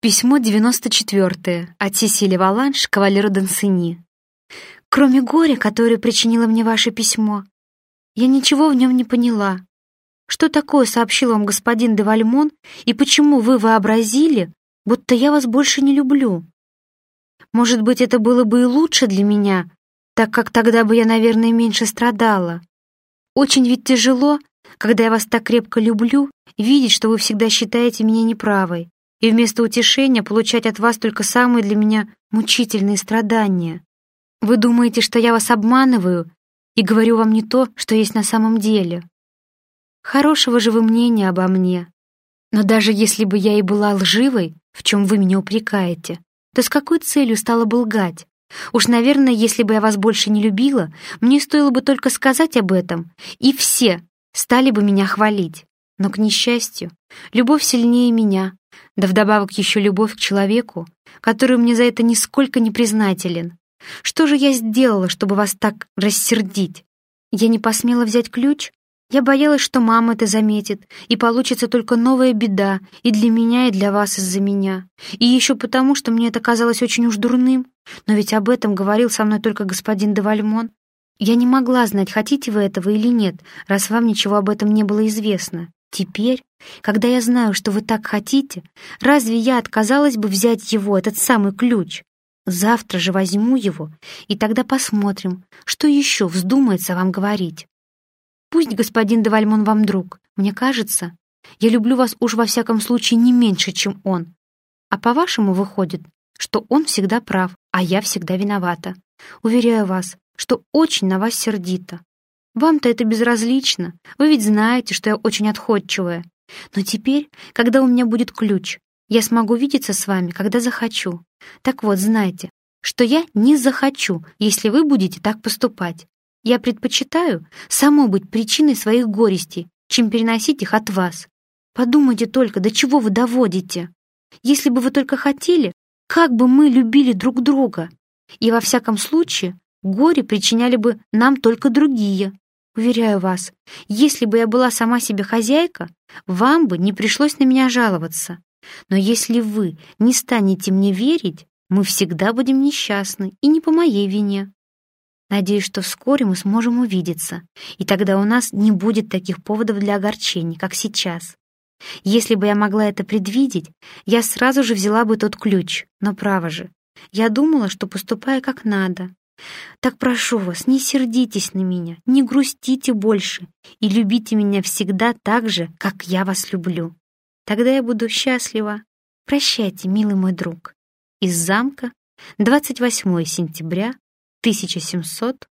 Письмо 94 от Сесили Валанш кавалеру Дансини. Кроме горя, которое причинило мне ваше письмо, я ничего в нем не поняла. Что такое сообщил вам господин де Вальмон, и почему вы вообразили, будто я вас больше не люблю? Может быть, это было бы и лучше для меня, так как тогда бы я, наверное, меньше страдала. Очень ведь тяжело, когда я вас так крепко люблю, видеть, что вы всегда считаете меня неправой и вместо утешения получать от вас только самые для меня мучительные страдания. Вы думаете, что я вас обманываю и говорю вам не то, что есть на самом деле. Хорошего же вы мнения обо мне. Но даже если бы я и была лживой, в чем вы меня упрекаете, то с какой целью стала бы лгать? Уж, наверное, если бы я вас больше не любила, мне стоило бы только сказать об этом, и все стали бы меня хвалить. Но, к несчастью, любовь сильнее меня, да вдобавок еще любовь к человеку, который мне за это нисколько не признателен. Что же я сделала, чтобы вас так рассердить? Я не посмела взять ключ? Я боялась, что мама это заметит, и получится только новая беда и для меня, и для вас из-за меня. И еще потому, что мне это казалось очень уж дурным. Но ведь об этом говорил со мной только господин де Вальмон. Я не могла знать, хотите вы этого или нет, раз вам ничего об этом не было известно. Теперь, когда я знаю, что вы так хотите, разве я отказалась бы взять его, этот самый ключ? Завтра же возьму его, и тогда посмотрим, что еще вздумается вам говорить. Пусть господин Девальмон вам друг. Мне кажется, я люблю вас уж во всяком случае не меньше, чем он. А по-вашему выходит, что он всегда прав, а я всегда виновата. Уверяю вас, что очень на вас сердито. Вам-то это безразлично. Вы ведь знаете, что я очень отходчивая. Но теперь, когда у меня будет ключ, я смогу видеться с вами, когда захочу. Так вот, знайте, что я не захочу, если вы будете так поступать. Я предпочитаю само быть причиной своих горестей, чем переносить их от вас. Подумайте только, до чего вы доводите. Если бы вы только хотели, как бы мы любили друг друга. И во всяком случае, горе причиняли бы нам только другие, Уверяю вас, если бы я была сама себе хозяйка, вам бы не пришлось на меня жаловаться. Но если вы не станете мне верить, мы всегда будем несчастны, и не по моей вине. Надеюсь, что вскоре мы сможем увидеться, и тогда у нас не будет таких поводов для огорчений, как сейчас. Если бы я могла это предвидеть, я сразу же взяла бы тот ключ, но право же, я думала, что поступаю как надо, так прошу вас, не сердитесь на меня, не грустите больше и любите меня всегда так же, как я вас люблю. Тогда я буду счастлива. Прощайте, милый мой друг. Из замка 28 сентября 1700